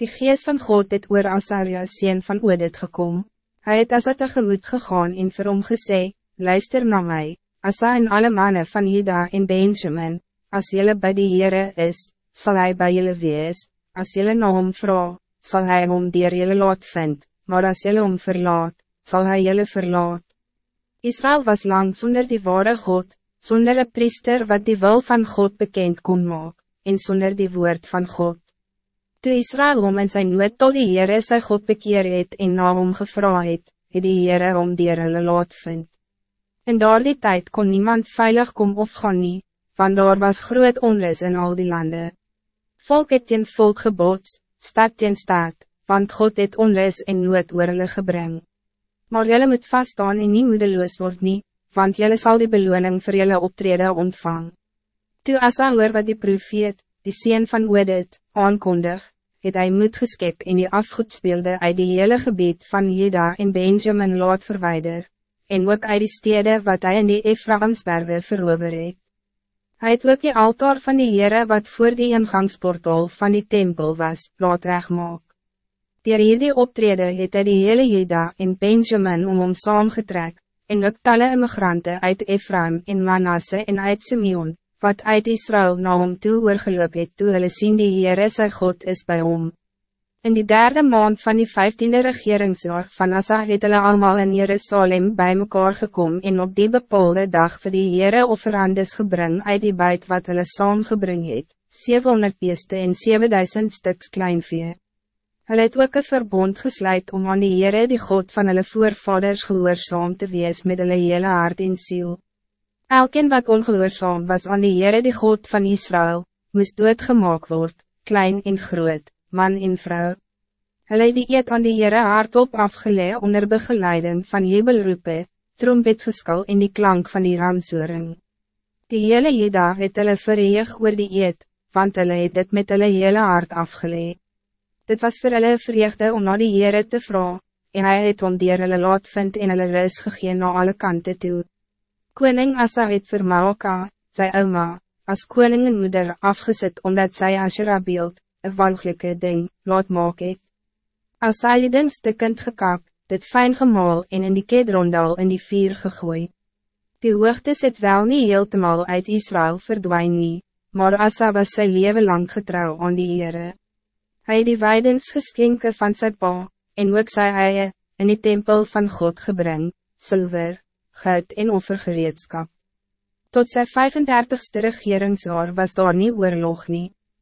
Die geest van God het oor Asaria sien van Oded gekom. Hij het as het tegemoet gegaan en vir hom gesê, luister na mij, Asa en alle mannen van Juda en Benjamin, as jylle by die Heere is, zal hij bij jullie wees, as jylle na hom vraag, sal hy hom dier jylle laat vind, maar as jylle hom verlaat, zal hij jylle verlaat. Israël was lang zonder die ware God, zonder een priester wat die wil van God bekend kon maken, en zonder die woord van God. Toe Israël om in zijn nood tot die Heere sy God bekeer het en na hom gevra het, het die Heere om dier hulle laat vind. In daardie tijd kon niemand veilig kom of gaan nie, want daar was groot onrus in al die landen. Volk het teen volk gebots, stad teen stad, want God het onrus en nood oor hulle gebring. Maar jylle moet vaststaan en nie moedeloos word nie, want jylle sal die beloning voor jylle optreden ontvang. Toe Asa hoor wat die profeet, die sien van Wedit, aankondig, het hy moed geskep en die afgoedspeelde uit die hele gebied van Jeda en Benjamin laat verwijder, en ook uit die stede wat hij in die Ephraimsberwe verover het. Hy het ook die altaar van die Heere wat voor die ingangsportal van die tempel was, laat regmaak. Dier hierdie optrede het hy die hele Jeda en Benjamin om hom saamgetrek, en ook talle immigranten uit Ephraim en Manasse en uit Simeon, wat uit Israël na hom toe oorgeloop het toe hulle sien die Heere sy God is bij hom. In die derde maand van die vijftiende regeringsjaar van Asa het hulle allemaal in Jerusalem bij mekaar gekom en op die bepaalde dag vir die Heere offerandes gebring uit die buit wat hulle saamgebring het, 700 beeste en 7000 stuks kleinvee. Hulle het ook een verbond gesluit om aan die Heere die God van hulle voorvaders gehoorzaam te wees met hulle hele hart en ziel. Elkeen wat ongehoorzaam was aan die Heere die God van Israël, moest doodgemaak word, klein en groot, man en vrouw. Hulle die eet aan die Heere hardop afgeleid onder begeleiding van jubelroepe, trompetgeskal en die klank van die ramsoring. Die hele Jeda het hulle verreeg oor die eet, want hulle het dit met hulle hele hart afgeleid. Dit was voor hulle vreugde om na die Heere te vragen, en hy het om dier hulle laat vind en hulle rus gegeen na alle kanten toe. Koning Asa het vir Maoka, sy oma, as koning en moeder afgezet omdat sy Asherah beeld, een walgelijke ding, laat maak het. Asa het ding stikkend gekap, dit fijn gemaal en in die kedrondal in die vier gegooi. Die hoogtes het wel niet heeltemal uit Israël verdwijn nie, maar Asa was sy leven lang getrouw aan die Heere. Hy het die weidens geskenke van sy pa, en ook sy eie, in die tempel van God gebring, zilver goud en offergereedskap. Tot sy 35ste regeringsjaar was daar nie oorlog nie.